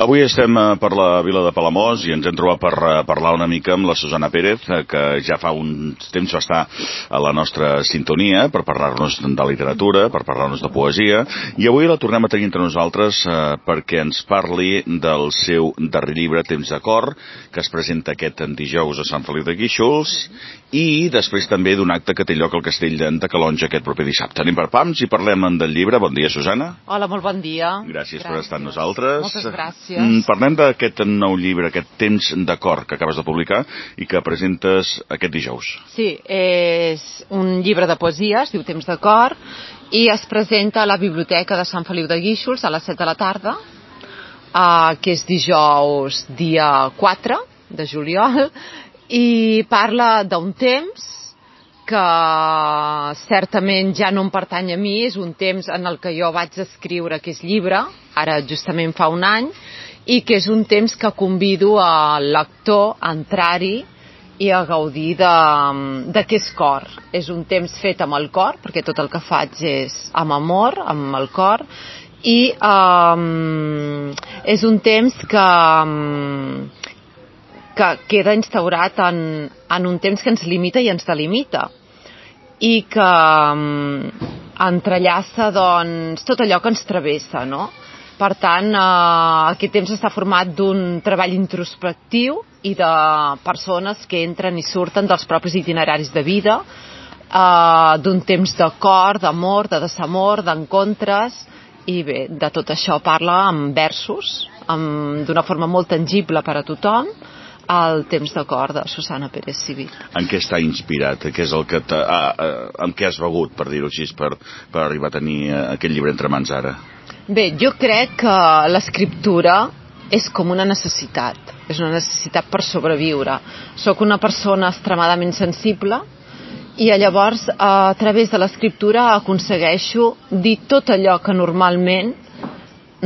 Avui estem eh, per la vila de Palamós i ens hem trobat per eh, parlar una mica amb la Susana Pérez, eh, que ja fa un temps va estar a la nostra sintonia per parlar-nos de literatura, per parlar-nos de poesia, i avui la tornem a tenir entre nosaltres perquè ens parli del seu darrer llibre, Temps de cor, que es presenta aquest dijous a Sant Feliu de Guíxols, i després també d'un acte que té lloc al Castell de Calonja aquest proper dissabte. Anem per PAMS i parlem del llibre. Bon dia, Susana. Hola, molt bon dia. Gràcies, gràcies. per estar amb nosaltres. Moltes gràcies. Mm, parlem d'aquest nou llibre, aquest Temps d'acord que acabes de publicar i que presentes aquest dijous. Sí, és un llibre de poesia, es diu Temps d'acord, i es presenta a la Biblioteca de Sant Feliu de Guíxols a les 7 de la tarda, uh, que és dijous dia 4 de juliol, i parla d'un temps que certament ja no em pertany a mi, és un temps en el que jo vaig escriure aquest llibre, ara justament fa un any, i que és un temps que convido al lector a entrar-hi i a gaudir d'aquest cor. És un temps fet amb el cor, perquè tot el que faig és amb amor, amb el cor, i um, és un temps que, um, que queda instaurat en, en un temps que ens limita i ens delimita i que um, entrellaça doncs, tot allò que ens travessa, no? Per tant, eh, aquest temps està format d'un treball introspectiu i de persones que entren i surten dels propis itineraris de vida, eh, d'un temps de cor, d'amor, de desamor, d'encontres, i bé, de tot això parla amb versos, d'una forma molt tangible per a tothom, el temps de cor de Susana Pérez Civil. En què està inspirat? Què és el que ah, ah, amb què has begut, per dir-ho així, per, per arribar a tenir eh, aquest llibre entre mans ara? Bé, jo crec que l'escriptura és com una necessitat, és una necessitat per sobreviure. Soc una persona extremadament sensible i llavors a través de l'escriptura aconsegueixo dir tot allò que normalment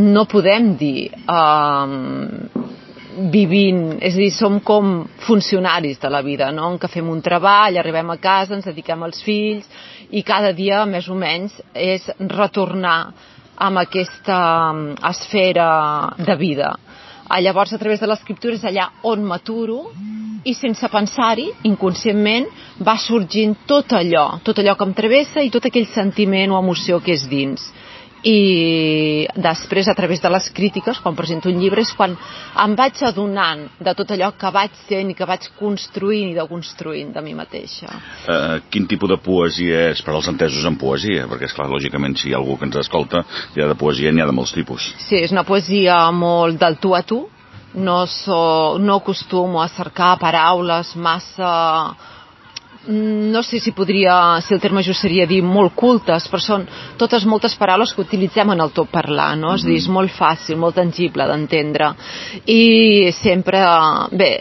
no podem dir. Um, vivint, és a dir, som com funcionaris de la vida, no? en què fem un treball, arribem a casa, ens dediquem als fills i cada dia, més o menys, és retornar amb aquesta mm, esfera de vida. Ah, llavors, a través de l'escriptura és allà on m'aturo i sense pensar-hi, inconscientment, va sorgint tot allò, tot allò que em travessa i tot aquell sentiment o emoció que és dins i després a través de les crítiques quan presento un llibre és quan em vaig adonant de tot allò que vaig sent i que vaig construint i deconstruint de mi mateixa. Uh, Quin tipus de poesia és per als entesos en poesia? Perquè és clar, lògicament si hi ha algú que ens escolta ja de poesia n'hi ha de molts tipus. Sí, és una poesia molt del tu a tu. No, so, no acostumo a cercar paraules massa no sé si podria, si el terme just seria dir molt cultes, però són totes moltes paraules que utilitzem en el tot parlar, no? És dir, és molt fàcil, molt tangible d'entendre. I sempre, bé,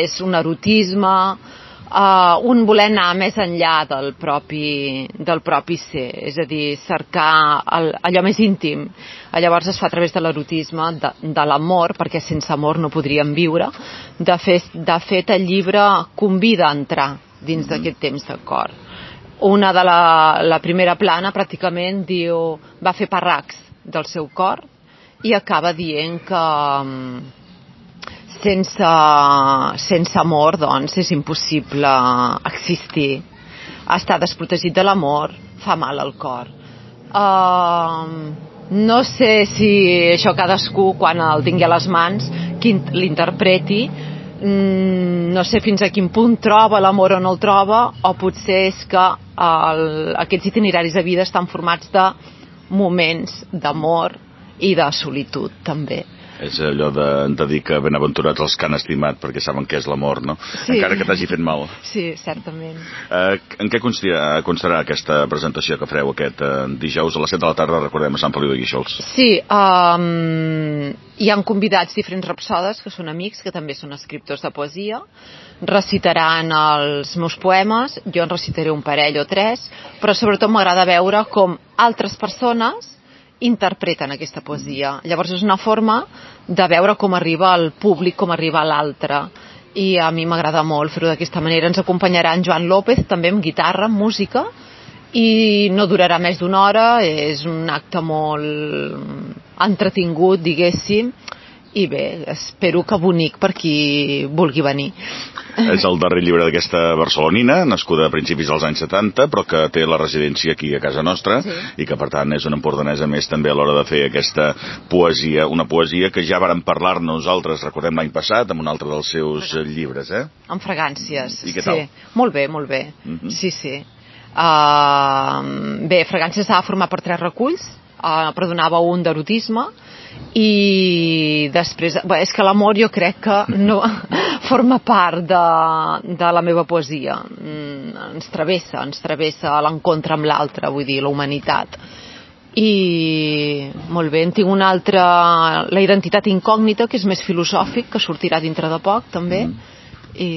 és un erotisme, uh, un voler anar més enllà del propi, del propi ser, és a dir, cercar el, allò més íntim. Llavors es fa a través de l'erotisme, de, de l'amor, perquè sense amor no podríem viure. De fet, de fet, el llibre convida a entrar dins mm. d'aquest temps de cor. Una de la, la primera plana pràcticament diu, va fer parracs del seu cor i acaba dient que mm, sense, sense amor doncs és impossible existir. Estar desprotegit de l'amor fa mal al cor. Uh, no sé si això cadascú, quan el tingui a les mans, l'interpreti, no sé fins a quin punt troba l'amor o no el troba, o potser és que el, aquests itineraris de vida estan formats de moments d'amor i de solitud també és allò de, de dir que benaventurats els que han estimat perquè saben què és l'amor, no? Sí. Encara que t'hagi fet mal. Sí, certament. Eh, en què constarà, constarà aquesta presentació que fareu aquest eh, dijous a les 7 de la tarda, recordem, a Sant Feliu de Guíxols? Sí, um, hi han convidats diferents rapsodes que són amics, que també són escriptors de poesia, recitaran els meus poemes, jo en recitaré un parell o tres, però sobretot m'agrada veure com altres persones interpreten aquesta poesia. Llavors és una forma de veure com arriba al públic, com arriba l'altre i a mi m'agrada molt fer-ho d'aquesta manera. Ens acompanyarà en Joan López, també amb guitarra, amb música, i no durarà més d'una hora, és un acte molt entretingut, diguéssim, i bé, espero que bonic per qui vulgui venir. És el darrer llibre d'aquesta barcelonina, nascuda a principis dels anys 70, però que té la residència aquí a casa nostra sí. i que per tant és una empordanesa més també a l'hora de fer aquesta poesia, una poesia que ja vàrem parlar nosaltres, recordem l'any passat, amb un altre dels seus Fragàncies. llibres, eh? Amb fragàncies, I què tal? sí. Molt bé, molt bé. Uh mhm. -huh. Sí, sí. Uh, bé, Fragàncies ha format per tres reculls, uh, però donava un d'erotisme, i després, bé, és que l'amor jo crec que no forma part de, de la meva poesia. Mm, ens travessa, ens travessa l'encontre amb l'altre, vull dir, la humanitat. I molt bé, en tinc una altra la identitat incògnita que és més filosòfic, que sortirà dintre de poc també. Mm i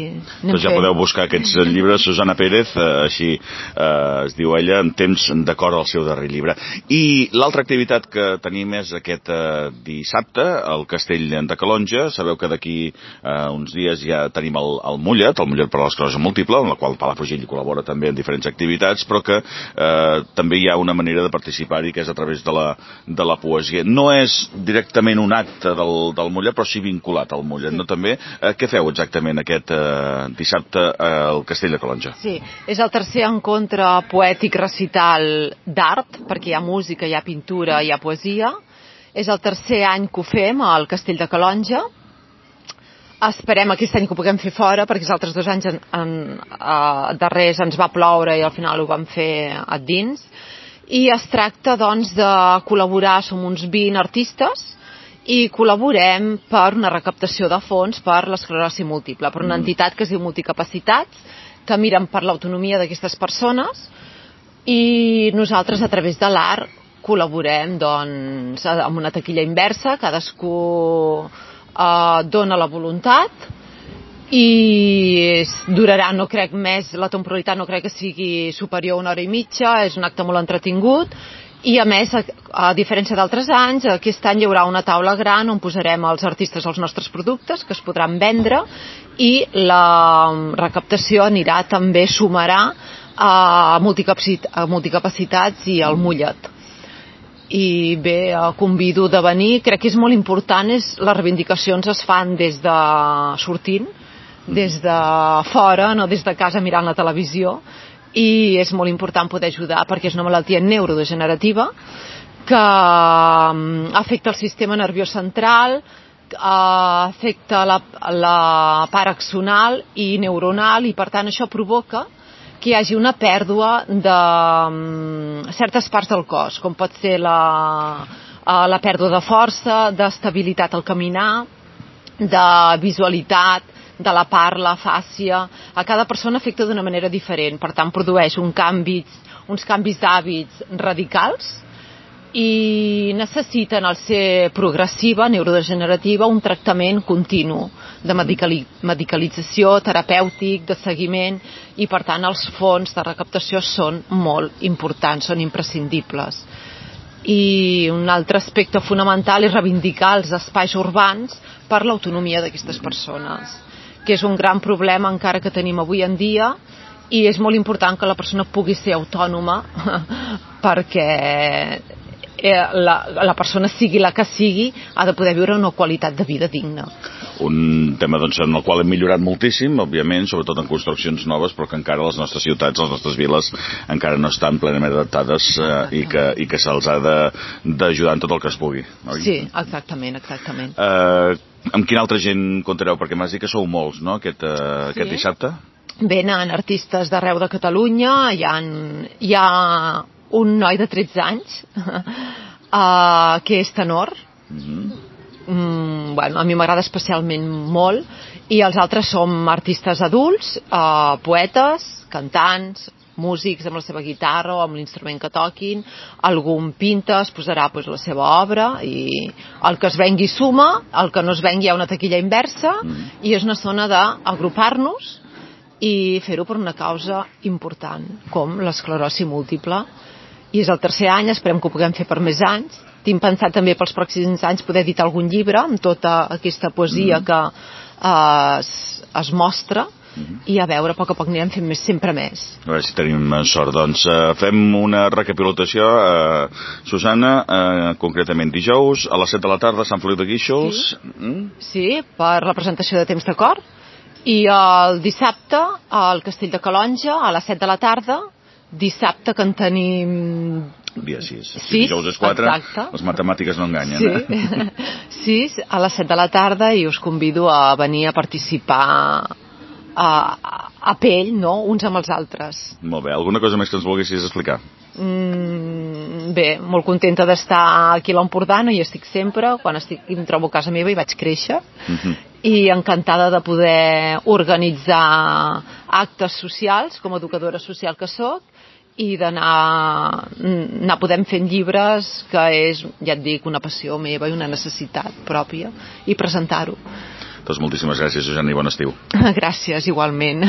doncs ja podeu buscar aquests llibres Susana Pérez, eh, així eh, es diu ella, en temps d'acord al seu darrer llibre. I l'altra activitat que tenim és aquest eh, dissabte al Castell de Calonja. Sabeu que d'aquí eh, uns dies ja tenim el, el Mullet, el Mullet per a l'esclerosi múltiple, en la qual Palafrugell col·labora també en diferents activitats, però que eh, també hi ha una manera de participar-hi que és a través de la, de la poesia. No és directament un acte del, del Mullet, però sí vinculat al Mullet, no també? Eh, què feu exactament aquest aquest eh, dissabte al Castell de Calonja. Sí, és el tercer encontre poètic recital d'art, perquè hi ha música, hi ha pintura, hi ha poesia. És el tercer any que ho fem al Castell de Calonja. Esperem aquest any que ho puguem fer fora, perquè els altres dos anys en, en, uh, darrers ens va ploure i al final ho vam fer a dins. I es tracta, doncs, de col·laborar, som uns 20 artistes, i col·laborem per una recaptació de fons per l'esclerosi múltiple, per una mm. entitat que es diu Multicapacitats, que miren per l'autonomia d'aquestes persones. I nosaltres a través de l'art col·laborem doncs, amb una taquilla inversa, cadascú eh, dona la voluntat. I durarà, no crec més, la temporalitat no crec que sigui superior a una hora i mitja, és un acte molt entretingut i a més, a, a diferència d'altres anys, aquest any hi haurà una taula gran on posarem els artistes els nostres productes que es podran vendre i la recaptació anirà també sumarà a, a multicapacitats i al mullet. I bé, convido de venir. Crec que és molt important és, les reivindicacions es fan des de sortint des de fora, no des de casa mirant la televisió i és molt important poder ajudar perquè és una malaltia neurodegenerativa que mm, afecta el sistema nerviós central, afecta la, la part axonal i neuronal i per tant això provoca que hi hagi una pèrdua de mm, certes parts del cos, com pot ser la, la pèrdua de força, d'estabilitat al caminar, de visualitat, de la parla, fàcia, a cada persona afecta d'una manera diferent, per tant produeix un canvi, uns canvis d'hàbits radicals i necessiten, al ser progressiva, neurodegenerativa, un tractament continu de medicali medicalització, terapèutic, de seguiment, i per tant els fons de recaptació són molt importants, són imprescindibles. I un altre aspecte fonamental és reivindicar els espais urbans per l'autonomia d'aquestes persones que és un gran problema encara que tenim avui en dia i és molt important que la persona pugui ser autònoma perquè eh, la, la persona sigui la que sigui ha de poder viure una qualitat de vida digna un tema doncs, en el qual hem millorat moltíssim, òbviament, sobretot en construccions noves, però que encara les nostres ciutats, les nostres viles, encara no estan plenament adaptades eh, i que, i que se'ls ha d'ajudar en tot el que es pugui. Oi? Sí, exactament, exactament. Eh, amb quina altra gent comptareu? Perquè m'has dit que sou molts, no?, aquest, uh, sí. aquest dissabte. Venen artistes d'arreu de Catalunya, hi ha, hi ha un noi de 13 anys uh, que és tenor. Mm -hmm. mm, bueno, a mi m'agrada especialment molt i els altres som artistes adults, uh, poetes, cantants, músics amb la seva guitarra o amb l'instrument que toquin, algun pinta, es posarà pues, la seva obra i el que es vengui suma, el que no es vengui hi ha una taquilla inversa mm. i és una zona d'agrupar-nos i fer-ho per una causa important, com l'esclerosi múltiple. I és el tercer any, esperem que ho puguem fer per més anys. Tinc pensat també pels pròxims anys poder editar algun llibre amb tota aquesta poesia mm. que eh, es, es mostra -huh. i a veure, a poc a poc anirem fent més, sempre més. A veure si tenim sort. Doncs uh, fem una recapitulació. Uh, Susana, uh, concretament dijous, a les 7 de la tarda, a Sant Feliu de Guíxols. Sí. Mm? sí, per la presentació de Temps d'acord. I el dissabte, al Castell de Calonja, a les 7 de la tarda, dissabte que en tenim dia 6. Sis, si dijous és 4, exacte. les matemàtiques no enganyen. Sí. Eh? 6 a les 7 de la tarda i us convido a venir a participar a, a, pell, no?, uns amb els altres. Molt bé. Alguna cosa més que ens volguessis explicar? Mm, bé, molt contenta d'estar aquí a l'Empordà, no hi estic sempre, quan estic, em trobo a casa meva i vaig créixer, Mhm. -huh. i encantada de poder organitzar actes socials, com a educadora social que sóc, i d'anar anar podem fent llibres que és, ja et dic, una passió meva i una necessitat pròpia i presentar-ho. Doncs moltíssimes gràcies, Susana, i bon estiu. Gràcies, igualment.